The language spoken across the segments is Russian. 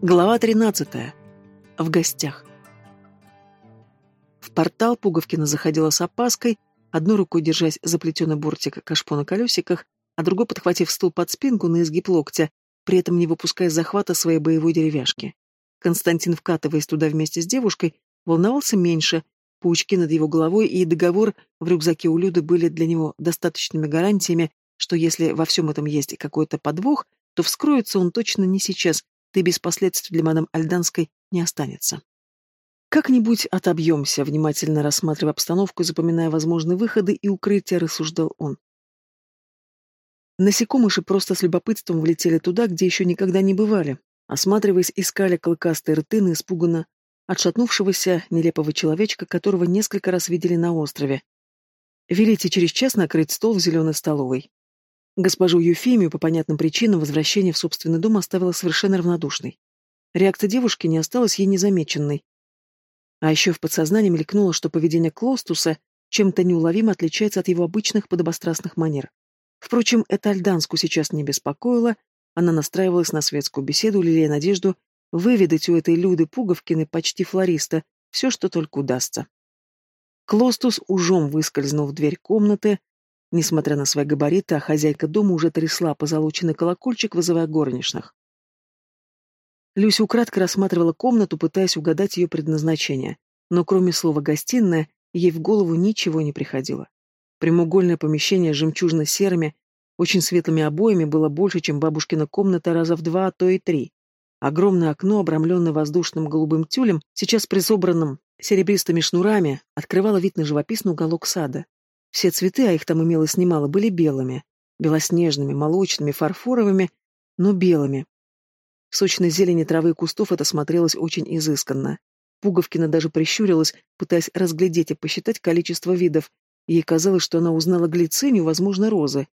Глава 13. В гостях. В портал Пуговкина заходила с опаской, одной рукой держась за плетеный бортик кашпо на колесиках, а другой подхватив стул под спинку на изгиб локтя, при этом не выпуская захвата своей боевой деревяшки. Константин, вкатываясь туда вместе с девушкой, волновался меньше, паучки над его головой и договор в рюкзаке у Люды были для него достаточными гарантиями, что если во всем этом есть какой-то подвох, то вскроется он точно не сейчас, ты без последствий для мадам Альданской не останется. Как-нибудь отобьемся, внимательно рассматривая обстановку, запоминая возможные выходы и укрытия, рассуждал он. Насекомыши просто с любопытством влетели туда, где еще никогда не бывали. Осматриваясь, искали клыкастые рты на испуганно отшатнувшегося нелепого человечка, которого несколько раз видели на острове. Велите через час накрыть стол в зеленой столовой. Госпожу Юфимию по понятным причинам возвращение в собственный дом оставила совершенно равнодушной. Реакция девушки не осталась ей незамеченной. А еще в подсознании мелькнуло, что поведение Клостуса чем-то неуловимо отличается от его обычных подобострастных манер. Впрочем, это Альданску сейчас не беспокоило, она настраивалась на светскую беседу, лелея надежду выведать у этой Люды Пуговкины, почти флориста, все, что только удастся. Клостус ужом выскользнул в дверь комнаты, Несмотря на свои габариты, а хозяйка дома уже трясла позолоченный колокольчик, вызывая горничных. Люся украдко рассматривала комнату, пытаясь угадать ее предназначение, но кроме слова «гостиная» ей в голову ничего не приходило. Прямоугольное помещение с жемчужно-серыми, очень светлыми обоями было больше, чем бабушкина комната раза в два, а то и три. Огромное окно, обрамленное воздушным голубым тюлем, сейчас присобранным серебристыми шнурами, открывало вид на живописный уголок сада. Все цветы, а их там имелось немало, были белыми. Белоснежными, молочными, фарфоровыми, но белыми. В сочной зелени травы и кустов это смотрелось очень изысканно. Пуговкина даже прищурилась, пытаясь разглядеть и посчитать количество видов. Ей казалось, что она узнала глицинию, возможно, розы.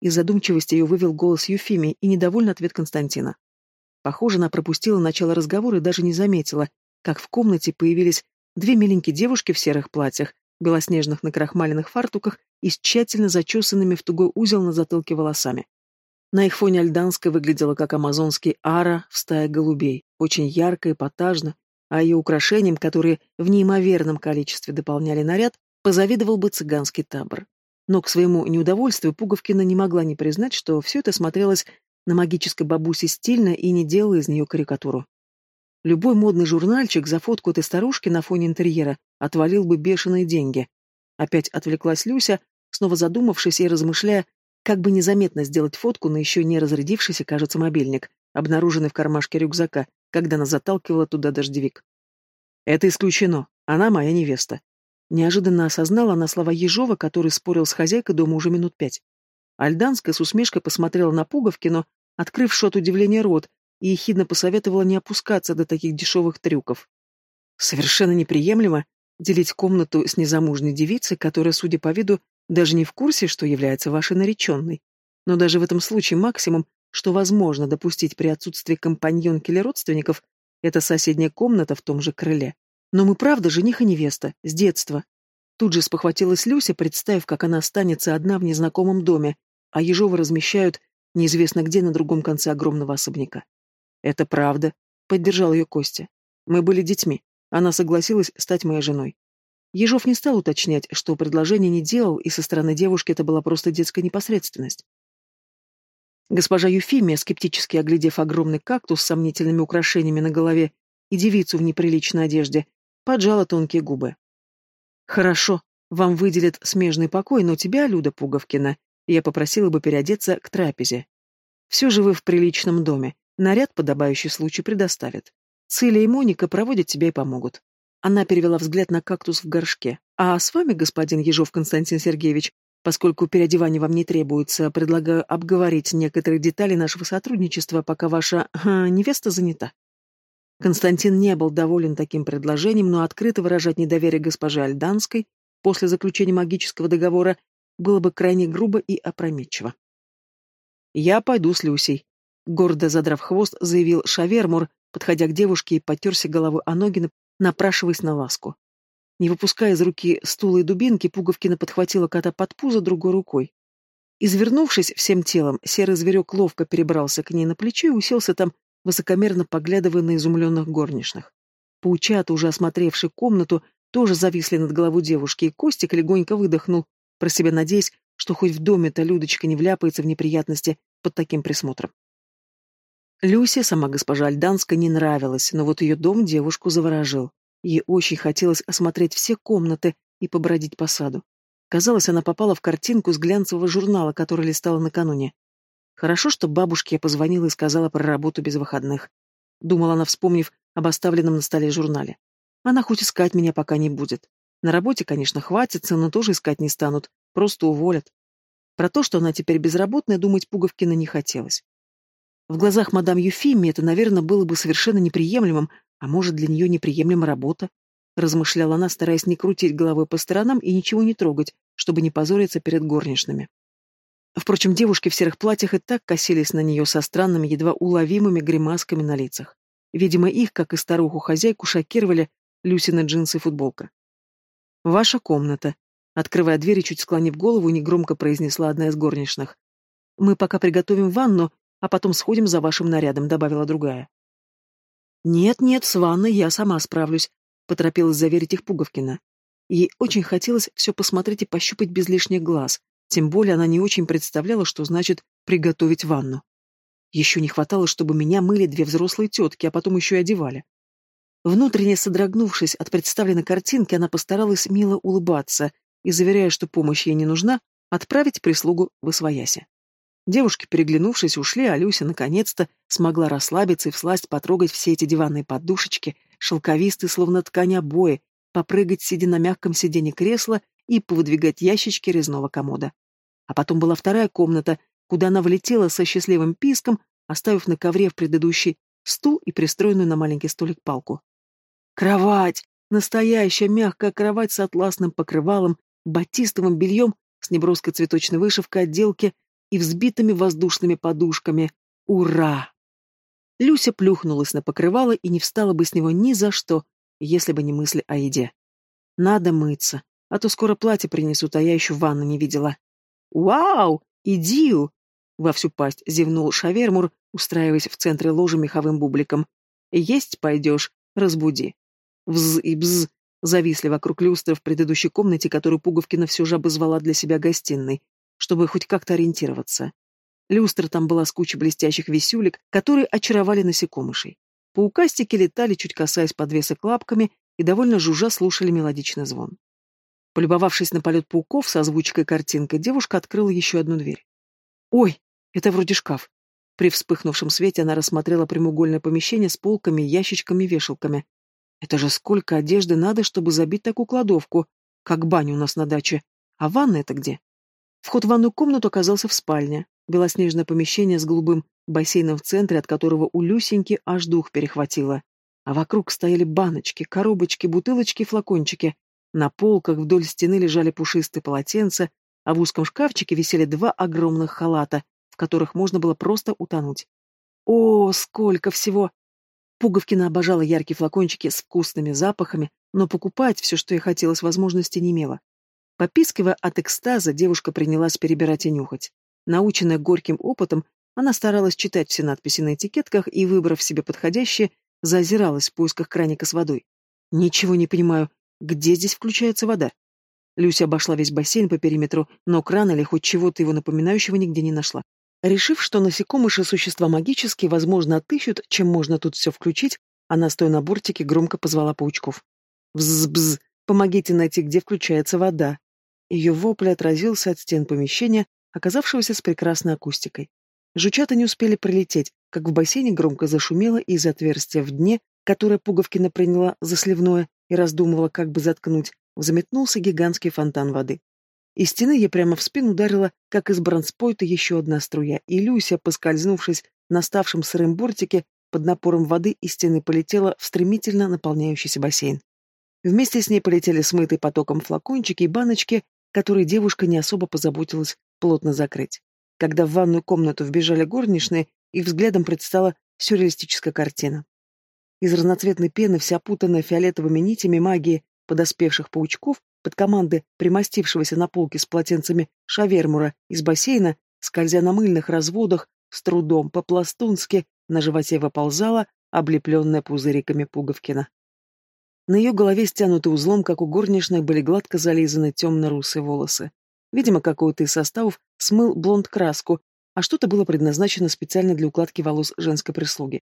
Из задумчивости ее вывел голос Юфимии и недовольный ответ Константина. Похоже, она пропустила начало разговора и даже не заметила, как в комнате появились две миленькие девушки в серых платьях, белоснежных накрахмаленных фартуках и с тщательно зачесанными в тугой узел на затылке волосами. На их фоне Альданская выглядела как амазонский ара в стае голубей, очень ярко и эпатажно, а ее украшениям, которые в неимоверном количестве дополняли наряд, позавидовал бы цыганский табор. Но к своему неудовольствию Пуговкина не могла не признать, что все это смотрелось на магической бабусе стильно и не делала из нее карикатуру. Любой модный журнальчик за фотку этой старушки на фоне интерьера отвалил бы бешеные деньги. Опять отвлеклась Люся, снова задумавшись и размышляя, как бы незаметно сделать фотку на еще не разрядившийся, кажется, мобильник, обнаруженный в кармашке рюкзака, когда она заталкивала туда дождевик. «Это исключено. Она моя невеста». Неожиданно осознала она слова Ежова, который спорил с хозяйкой дома уже минут пять. Альданская с усмешкой посмотрела на Пуговкину, открывшую от удивления рот, и ехидно посоветовала не опускаться до таких дешевых трюков. Совершенно неприемлемо делить комнату с незамужней девицей, которая, судя по виду, даже не в курсе, что является вашей нареченной. Но даже в этом случае максимум, что возможно допустить при отсутствии компаньонки или родственников, это соседняя комната в том же крыле. Но мы правда жених и невеста, с детства. Тут же спохватилась Люся, представив, как она останется одна в незнакомом доме, а Ежова размещают неизвестно где на другом конце огромного особняка. «Это правда», — поддержал ее Костя. «Мы были детьми. Она согласилась стать моей женой». Ежов не стал уточнять, что предложение не делал, и со стороны девушки это была просто детская непосредственность. Госпожа Юфимия, скептически оглядев огромный кактус с сомнительными украшениями на голове и девицу в неприличной одежде, поджала тонкие губы. «Хорошо, вам выделят смежный покой, но тебя, Люда Пуговкина, я попросила бы переодеться к трапезе. Все же вы в приличном доме, Наряд, подобающий случай, предоставят. Циля и Моника проводят тебя и помогут. Она перевела взгляд на кактус в горшке. А с вами, господин Ежов Константин Сергеевич, поскольку переодевание вам не требуется, предлагаю обговорить некоторые детали нашего сотрудничества, пока ваша э, невеста занята. Константин не был доволен таким предложением, но открыто выражать недоверие госпоже Альданской после заключения магического договора было бы крайне грубо и опрометчиво. «Я пойду с Люсей», Гордо задрав хвост, заявил Шавермур, подходя к девушке и потерся головой о ноги, напрашиваясь на ласку. Не выпуская из руки стула и дубинки, Пуговкина подхватила кота под пузо другой рукой. Извернувшись всем телом, серый зверек ловко перебрался к ней на плечо и уселся там, высокомерно поглядывая на изумленных горничных. Паучата, уже осмотревший комнату, тоже зависли над головой девушки, и Костик легонько выдохнул, про себя надеясь, что хоть в доме-то Людочка не вляпается в неприятности под таким присмотром. Люсе сама госпожа Альданска не нравилась, но вот ее дом девушку заворожил. Ей очень хотелось осмотреть все комнаты и побродить по саду. Казалось, она попала в картинку с глянцевого журнала, который листала накануне. Хорошо, что бабушке я позвонила и сказала про работу без выходных. Думала она, вспомнив об оставленном на столе журнале. Она хоть искать меня пока не будет. На работе, конечно, хватится, но тоже искать не станут, просто уволят. Про то, что она теперь безработная, думать Пуговкина не хотелось. В глазах мадам Юфимии это, наверное, было бы совершенно неприемлемым, а может, для нее неприемлема работа. Размышляла она, стараясь не крутить головой по сторонам и ничего не трогать, чтобы не позориться перед горничными. Впрочем, девушки в серых платьях и так косились на нее со странными, едва уловимыми гримасками на лицах. Видимо, их, как и старуху-хозяйку, шокировали Люсина джинсы и футболка. «Ваша комната», — открывая дверь и чуть склонив голову, негромко произнесла одна из горничных. «Мы пока приготовим ванну, а потом сходим за вашим нарядом», — добавила другая. «Нет-нет, с ванной я сама справлюсь», — поторопилась заверить их Пуговкина. Ей очень хотелось все посмотреть и пощупать без лишних глаз, тем более она не очень представляла, что значит «приготовить ванну». Еще не хватало, чтобы меня мыли две взрослые тетки, а потом еще и одевали. Внутренне содрогнувшись от представленной картинки, она постаралась мило улыбаться и, заверяя, что помощь ей не нужна, отправить прислугу в Освояси. Девушки, переглянувшись, ушли, а Люся наконец-то смогла расслабиться и всласть потрогать все эти диванные подушечки, шелковистые, словно ткань обои, попрыгать, сидя на мягком сиденье кресла и повыдвигать ящички резного комода. А потом была вторая комната, куда она влетела со счастливым писком, оставив на ковре в предыдущий стул и пристроенную на маленький столик палку. Кровать! Настоящая мягкая кровать с атласным покрывалом, батистовым бельем, с неброской цветочной вышивкой отделки и взбитыми воздушными подушками. Ура! Люся плюхнулась на покрывало и не встала бы с него ни за что, если бы не мысли о еде. Надо мыться, а то скоро платье принесут, а я еще ванну не видела. «Вау! Идию!» — во всю пасть зевнул Шавермур, устраиваясь в центре ложи меховым бубликом. «Есть пойдешь, разбуди». Вз и бз зависли вокруг люстры в предыдущей комнате, которую Пуговкина все же обозвала для себя гостиной чтобы хоть как-то ориентироваться. Люстра там была с кучей блестящих висюлек, которые очаровали насекомышей. Паукастики летали, чуть касаясь подвесок лапками, и довольно жужжа слушали мелодичный звон. Полюбовавшись на полет пауков с озвучкой картинкой, девушка открыла еще одну дверь. «Ой, это вроде шкаф». При вспыхнувшем свете она рассмотрела прямоугольное помещение с полками, ящичками вешалками. «Это же сколько одежды надо, чтобы забить такую кладовку, как баня у нас на даче. А ванна это где?» Вход в ванную комнату оказался в спальне. Белоснежное помещение с голубым бассейном в центре, от которого у Люсеньки аж дух перехватило. А вокруг стояли баночки, коробочки, бутылочки флакончики. На полках вдоль стены лежали пушистые полотенца, а в узком шкафчике висели два огромных халата, в которых можно было просто утонуть. О, сколько всего! Пуговкина обожала яркие флакончики с вкусными запахами, но покупать все, что ей хотелось, возможности не имела. Попискивая от экстаза, девушка принялась перебирать и нюхать. Наученная горьким опытом, она старалась читать все надписи на этикетках и, выбрав себе подходящее, зазиралась в поисках краника с водой. «Ничего не понимаю. Где здесь включается вода?» Люся обошла весь бассейн по периметру, но крана или хоть чего-то его напоминающего нигде не нашла. Решив, что насекомыши существа магические, возможно, отыщут, чем можно тут все включить, она, стоя на бортике, громко позвала паучков. «Бз-бз! Помогите найти, где включается вода!» Ее вопль отразился от стен помещения, оказавшегося с прекрасной акустикой. Жучата не успели прилететь, как в бассейне громко зашумело из отверстия в дне, которое Пуговкина приняла за сливное и раздумывала, как бы заткнуть, взметнулся гигантский фонтан воды. Из стены ей прямо в спину ударила, как из бронспойта, еще одна струя, и Люся, поскользнувшись на ставшем сырым бортике, под напором воды из стены полетела в стремительно наполняющийся бассейн. Вместе с ней полетели смытые потоком флакончики и баночки, который девушка не особо позаботилась плотно закрыть. Когда в ванную комнату вбежали горничные, их взглядом предстала сюрреалистическая картина. Из разноцветной пены, вся опутанная фиолетовыми нитями магии подоспевших паучков, под команды примостившегося на полке с полотенцами шавермура из бассейна, скользя на мыльных разводах, с трудом, по-пластунски, на животе выползала, облепленная пузыриками Пуговкина. На ее голове, стянуты узлом, как у горничной, были гладко зализаны темно-русые волосы. Видимо, какой-то из составов смыл блонд-краску, а что-то было предназначено специально для укладки волос женской прислуги.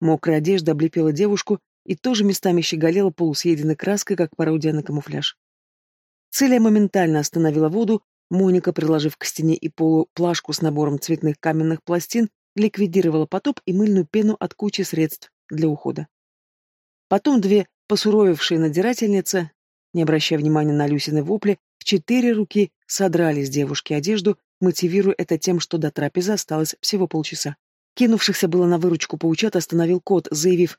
Мокрая одежда облепила девушку и тоже местами щеголела полусъеденной краской, как пародия на камуфляж. Целия моментально остановила воду, Моника, приложив к стене и полу плашку с набором цветных каменных пластин, ликвидировала потоп и мыльную пену от кучи средств для ухода. Потом две посуровевшие надирательницы, не обращая внимания на Люсины вопли, в четыре руки содрали с девушки одежду, мотивируя это тем, что до трапезы осталось всего полчаса. Кинувшихся было на выручку паучат остановил кот, заявив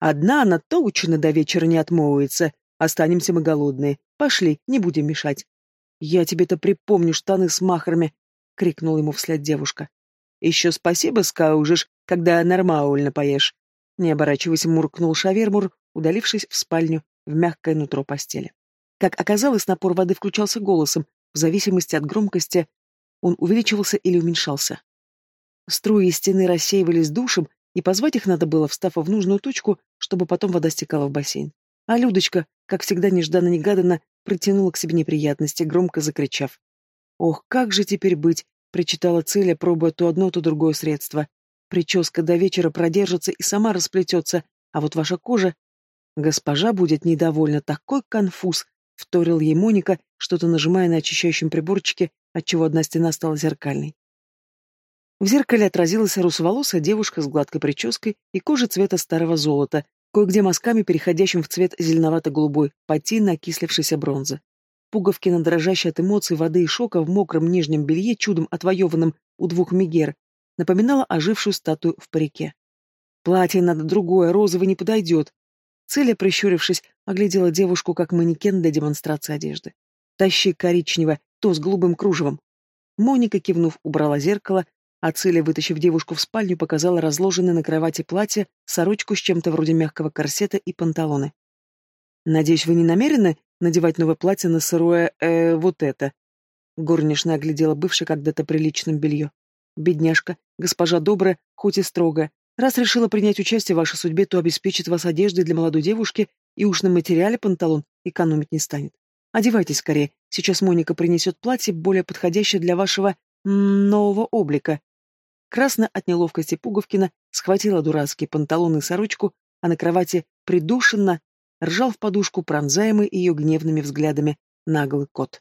«Одна она точно до вечера не отмоется, останемся мы голодные, пошли, не будем мешать». «Я тебе-то припомню штаны с махрами!» — крикнула ему вслед девушка. «Еще спасибо скажешь, когда нормально поешь!» Не оборачиваясь, муркнул Шавермур, удалившись в спальню, в мягкое нутро постели. Как оказалось, напор воды включался голосом, в зависимости от громкости он увеличивался или уменьшался. Струи стены рассеивались душем, и позвать их надо было, встав в нужную точку, чтобы потом вода стекала в бассейн. А Людочка, как всегда нежданно-негаданно, притянула к себе неприятности, громко закричав. «Ох, как же теперь быть?» — причитала Целя, пробуя то одно, то другое средство. «Прическа до вечера продержится и сама расплетется, а вот ваша кожа...» «Госпожа будет недовольна, такой конфуз!» — вторил ей Моника, что-то нажимая на очищающем приборчике, отчего одна стена стала зеркальной. В зеркале отразилась русоволосая девушка с гладкой прической и кожей цвета старого золота, кое-где мазками, переходящим в цвет зеленовато-голубой, патина окислившейся бронзы. Пуговки дрожащей от эмоций, воды и шока в мокром нижнем белье, чудом отвоеванном у двух мегер, напоминала ожившую статую в парике. «Платье надо другое, розовый не подойдет». Целя, прищурившись, оглядела девушку как манекен для демонстрации одежды. «Тащи коричневое, то с голубым кружевом». Моника, кивнув, убрала зеркало, а Циля, вытащив девушку в спальню, показала разложенное на кровати платье, сорочку с чем-то вроде мягкого корсета и панталоны. «Надеюсь, вы не намерены надевать новое платье на сырое, э, вот это?» Горничная оглядела бывшее когда-то приличным белье. «Бедняжка, госпожа добрая, хоть и строгая. Раз решила принять участие в вашей судьбе, то обеспечит вас одеждой для молодой девушки и уж на материале панталон экономить не станет. Одевайтесь скорее, сейчас Моника принесет платье, более подходящее для вашего нового облика. Красная от неловкости Пуговкина схватила дурацкие панталоны и сорочку, а на кровати придушенно ржал в подушку пронзаемый ее гневными взглядами наглый кот.